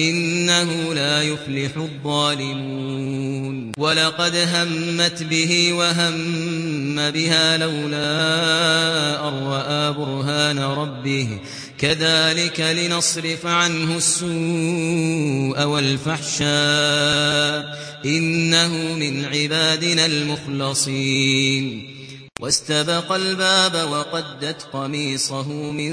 إنه لا يفلح الظالمون. ولقد همت به وهم بها لولا أرآ برهان ربه. كذلك لنصرف عنه السوء والفحشاء. إنه من عبادنا المخلصين. واستبق الباب وقدت قميصه من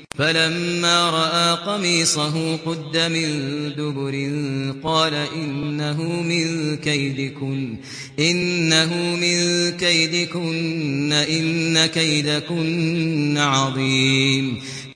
فلما رأى قميصه قد من دبر قال إنه من كيدكن إنه من كيدكن إن كيدكن عظيم.